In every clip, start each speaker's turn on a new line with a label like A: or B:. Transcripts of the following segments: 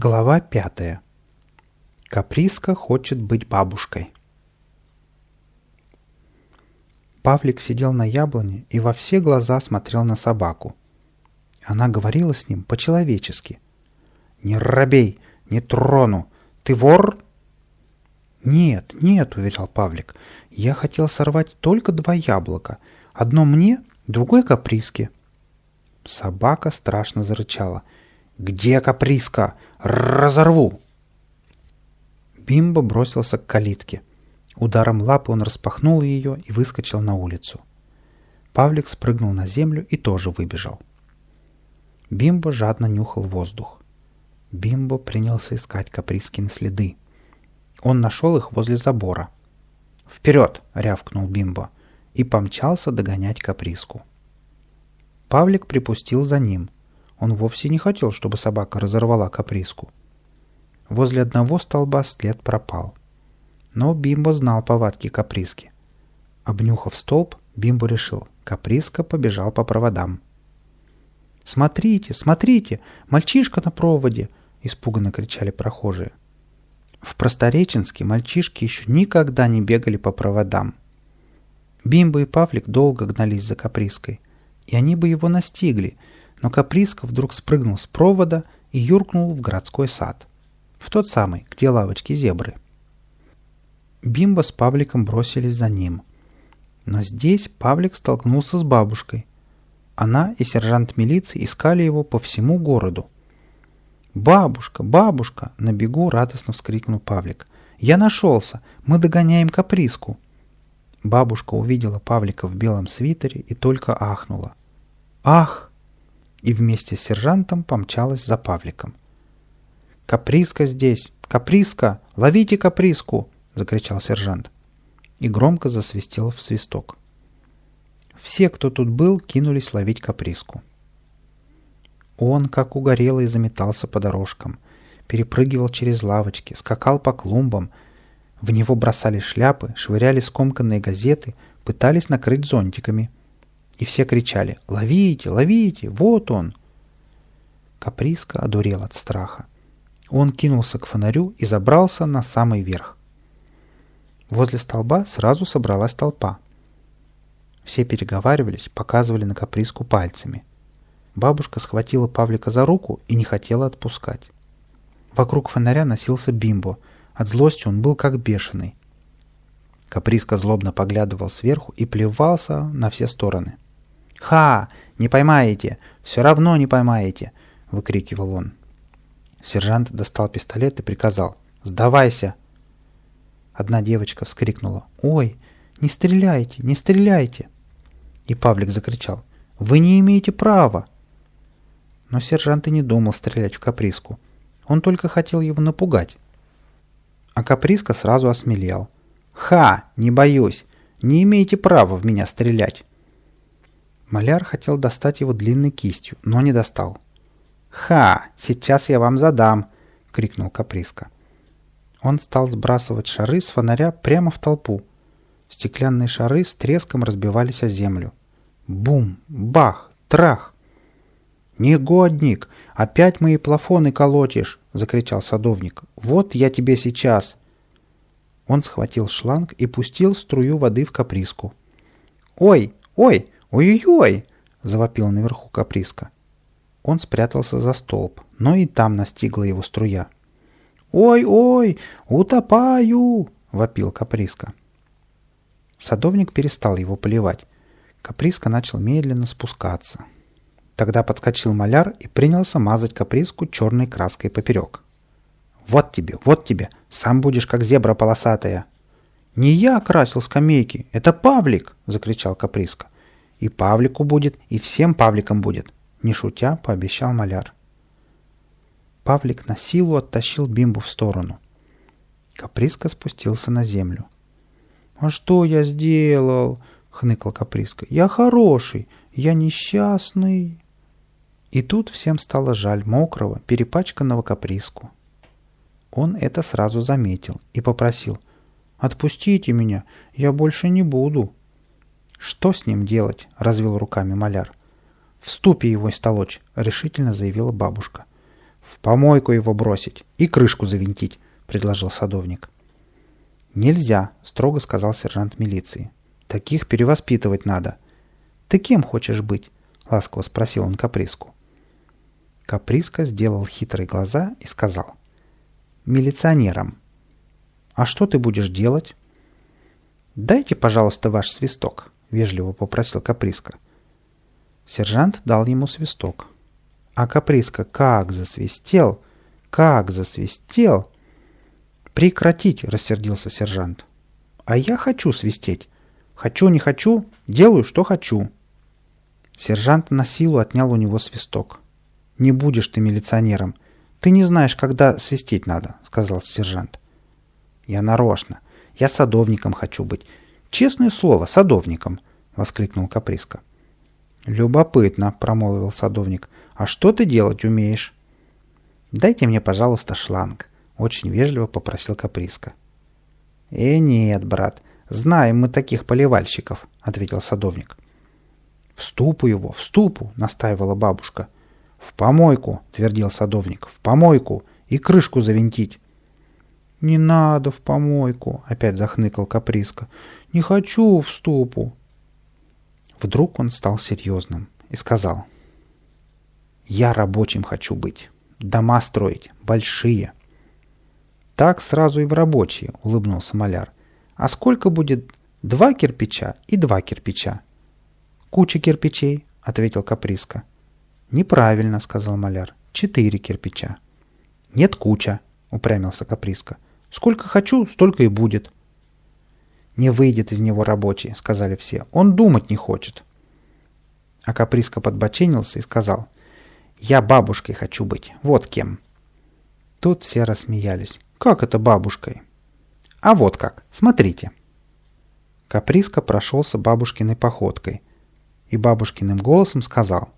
A: Глава пятая. Каприска хочет быть бабушкой. Павлик сидел на яблоне и во все глаза смотрел на собаку. Она говорила с ним по-человечески. «Не робей! Не трону! Ты вор?» «Нет, нет», — уверял Павлик. «Я хотел сорвать только два яблока. Одно мне, другое каприске». Собака страшно зарычала — «Где каприска? Разорву!» Бимбо бросился к калитке. Ударом лапы он распахнул ее и выскочил на улицу. Павлик спрыгнул на землю и тоже выбежал. Бимбо жадно нюхал воздух. Бимбо принялся искать Каприскины следы. Он нашел их возле забора. «Вперед!» — рявкнул Бимбо и помчался догонять Каприску. Павлик припустил за ним — он вовсе не хотел, чтобы собака разорвала каприску. Возле одного столба след пропал. Но Бимбо знал повадки каприски. Обнюхав столб, Бимбо решил, каприска побежал по проводам. «Смотрите, смотрите! Мальчишка на проводе!» — испуганно кричали прохожие. В Простореченске мальчишки еще никогда не бегали по проводам. Бимбо и Павлик долго гнались за каприской, и они бы его настигли — но Каприска вдруг спрыгнул с провода и юркнул в городской сад. В тот самый, где лавочки зебры. Бимба с Павликом бросились за ним. Но здесь Павлик столкнулся с бабушкой. Она и сержант милиции искали его по всему городу. «Бабушка, бабушка!» — на бегу радостно вскрикнул Павлик. «Я нашелся! Мы догоняем каприску!» Бабушка увидела Павлика в белом свитере и только ахнула. «Ах!» И вместе с сержантом помчалась за Павликом. «Каприска здесь! Каприска! Ловите каприску!» — закричал сержант. И громко засвистел в свисток. Все, кто тут был, кинулись ловить каприску. Он, как угорелый, заметался по дорожкам, перепрыгивал через лавочки, скакал по клумбам. В него бросали шляпы, швыряли скомканные газеты, пытались накрыть зонтиками — и все кричали «Ловите! Ловите! Вот он!» Каприска одурел от страха. Он кинулся к фонарю и забрался на самый верх. Возле столба сразу собралась толпа. Все переговаривались, показывали на каприску пальцами. Бабушка схватила Павлика за руку и не хотела отпускать. Вокруг фонаря носился бимбо. От злости он был как бешеный. Каприска злобно поглядывал сверху и плевался на все стороны. — «Ха! Не поймаете! Все равно не поймаете!» — выкрикивал он. Сержант достал пистолет и приказал «Сдавайся!». Одна девочка вскрикнула «Ой, не стреляйте, не стреляйте!» И Павлик закричал «Вы не имеете права!». Но сержант и не думал стрелять в Каприску. Он только хотел его напугать. А Каприска сразу осмелел. «Ха! Не боюсь! Не имеете права в меня стрелять!» Маляр хотел достать его длинной кистью, но не достал. «Ха! Сейчас я вам задам!» — крикнул Каприска. Он стал сбрасывать шары с фонаря прямо в толпу. Стеклянные шары с треском разбивались о землю. Бум! Бах! Трах! «Негодник! Опять мои плафоны колотишь!» — закричал садовник. «Вот я тебе сейчас!» Он схватил шланг и пустил струю воды в каприску. «Ой! Ой! «Ой-ой-ой!» — завопил наверху Каприска. Он спрятался за столб, но и там настигла его струя. «Ой-ой! Утопаю!» — вопил Каприска. Садовник перестал его поливать. Каприска начал медленно спускаться. Тогда подскочил маляр и принялся мазать Каприску черной краской поперек. «Вот тебе, вот тебе! Сам будешь как зебра полосатая!» «Не я красил скамейки, это Павлик!» — закричал Каприска. И Павлику будет, и всем Павликам будет, не шутя, пообещал маляр. Павлик на силу оттащил Бимбу в сторону. Каприска спустился на землю. «А что я сделал?» — хныкал Каприска. «Я хороший, я несчастный». И тут всем стало жаль мокрого, перепачканного Каприску. Он это сразу заметил и попросил. «Отпустите меня, я больше не буду». «Что с ним делать?» — развел руками маляр. «В ступе его истолочь», — решительно заявила бабушка. В помойку его бросить и крышку завинтить, предложил садовник. Нельзя, строго сказал сержант милиции. Таких перевоспитывать надо. Ты кем хочешь быть? ласково спросил он Каприску. Каприска сделал хитрые глаза и сказал. «Милиционером». «А что ты будешь делать?» «Дайте, пожалуйста, ваш свисток», — вежливо попросил Каприска. Сержант дал ему свисток. А Каприска как засвистел, как засвистел. «Прекратить!» — рассердился сержант. «А я хочу свистеть. Хочу, не хочу, делаю, что хочу». Сержант на силу отнял у него свисток. «Не будешь ты милиционером. Ты не знаешь, когда свистеть надо», — сказал сержант. «Я нарочно. Я садовником хочу быть. Честное слово, садовником», — воскликнул Каприска. «Любопытно», — промолвил садовник. «А что ты делать умеешь?» «Дайте мне, пожалуйста, шланг», — очень вежливо попросил Каприска. «Э, нет, брат, знаем мы таких поливальщиков», — ответил садовник. «В ступу его, в ступу!» — настаивала бабушка. «В помойку!» — твердил садовник. «В помойку! И крышку завинтить!» «Не надо в помойку!» — опять захныкал Каприска. «Не хочу в ступу!» Вдруг он стал серьезным и сказал. «Я рабочим хочу быть. Дома строить. Большие!» «Так сразу и в рабочие!» — улыбнулся маляр. «А сколько будет два кирпича и два кирпича?» «Куча кирпичей», — ответил Каприска. «Неправильно», — сказал маляр. «Четыре кирпича». «Нет, куча», — упрямился Каприска. «Сколько хочу, столько и будет». «Не выйдет из него рабочий», — сказали все. «Он думать не хочет». А Каприска подбоченился и сказал. «Я бабушкой хочу быть. Вот кем». Тут все рассмеялись. «Как это бабушкой?» «А вот как. Смотрите». Каприска прошелся бабушкиной походкой и бабушкиным голосом сказал.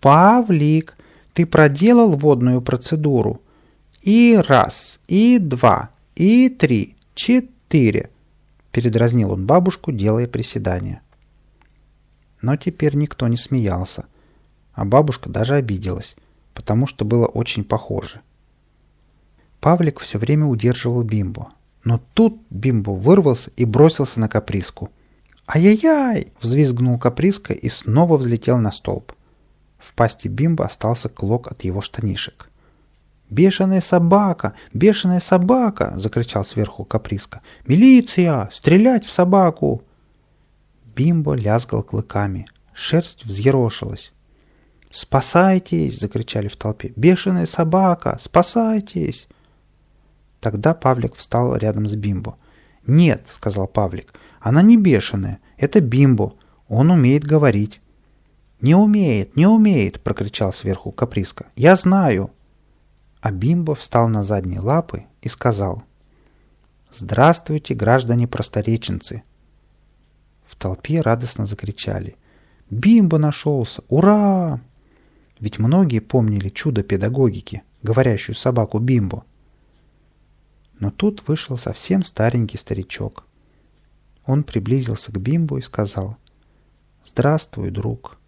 A: «Павлик, ты проделал водную процедуру. И раз, и два, и три, четыре». Передразнил он бабушку, делая приседания. Но теперь никто не смеялся, а бабушка даже обиделась, потому что было очень похоже. Павлик все время удерживал Бимбу, но тут Бимбо вырвался и бросился на каприску – «Ай-яй-яй!» — взвизгнул Каприска и снова взлетел на столб. В пасти Бимба остался клок от его штанишек. «Бешеная собака! Бешеная собака!» — закричал сверху Каприска. «Милиция! Стрелять в собаку!» Бимбо лязгал клыками. Шерсть взъерошилась. «Спасайтесь!» — закричали в толпе. «Бешеная собака! Спасайтесь!» Тогда Павлик встал рядом с Бимбо. «Нет», — сказал Павлик, она не бешеная. Это Бимбо. Он умеет говорить. «Не умеет, не умеет!» — прокричал сверху Каприска. «Я знаю!» А Бимбо встал на задние лапы и сказал. «Здравствуйте, граждане простореченцы!» В толпе радостно закричали. «Бимбо нашелся! Ура!» Ведь многие помнили чудо педагогики, говорящую собаку Бимбо. Но тут вышел совсем старенький старичок. Он приблизился к Бимбо и сказал «Здравствуй, друг».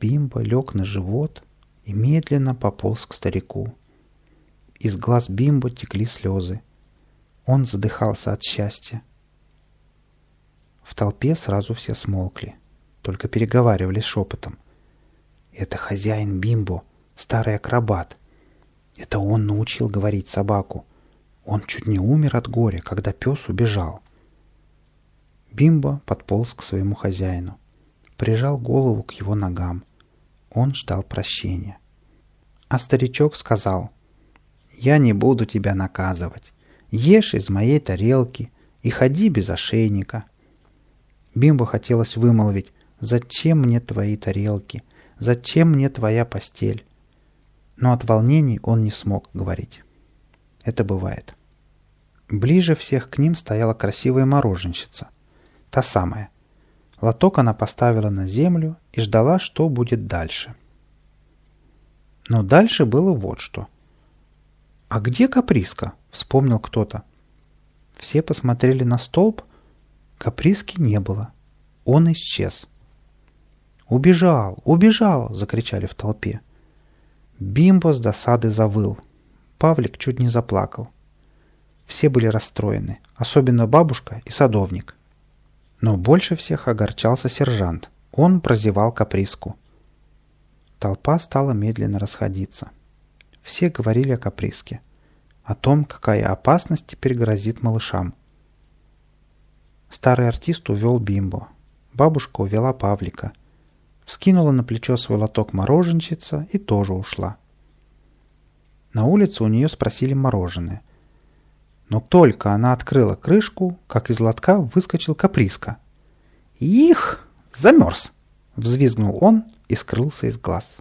A: Бимбо лег на живот и медленно пополз к старику. Из глаз Бимбо текли слезы. Он задыхался от счастья. В толпе сразу все смолкли, только переговаривались шепотом. «Это хозяин Бимбо, старый акробат. Это он научил говорить собаку. Он чуть не умер от горя, когда пес убежал». Бимбо подполз к своему хозяину, прижал голову к его ногам. Он ждал прощения. А старичок сказал, «Я не буду тебя наказывать. Ешь из моей тарелки и ходи без ошейника». Бимбо хотелось вымолвить, «Зачем мне твои тарелки? Зачем мне твоя постель?» Но от волнений он не смог говорить. Это бывает. Ближе всех к ним стояла красивая мороженщица – Та самая. Лоток она поставила на землю и ждала, что будет дальше. Но дальше было вот что. «А где Каприска?» — вспомнил кто-то. Все посмотрели на столб. Каприски не было. Он исчез. «Убежал! Убежал!» — закричали в толпе. Бимбо с досады завыл. Павлик чуть не заплакал. Все были расстроены, особенно бабушка и садовник. Но больше всех огорчался сержант. Он прозевал каприску. Толпа стала медленно расходиться. Все говорили о каприске. О том, какая опасность теперь грозит малышам. Старый артист увел Бимбо. Бабушка увела Павлика. Вскинула на плечо свой лоток мороженщица и тоже ушла. На улице у нее спросили мороженое. Но только она открыла крышку, как из лотка выскочил каприска. «Их! Замерз!» — взвизгнул он и скрылся из глаз.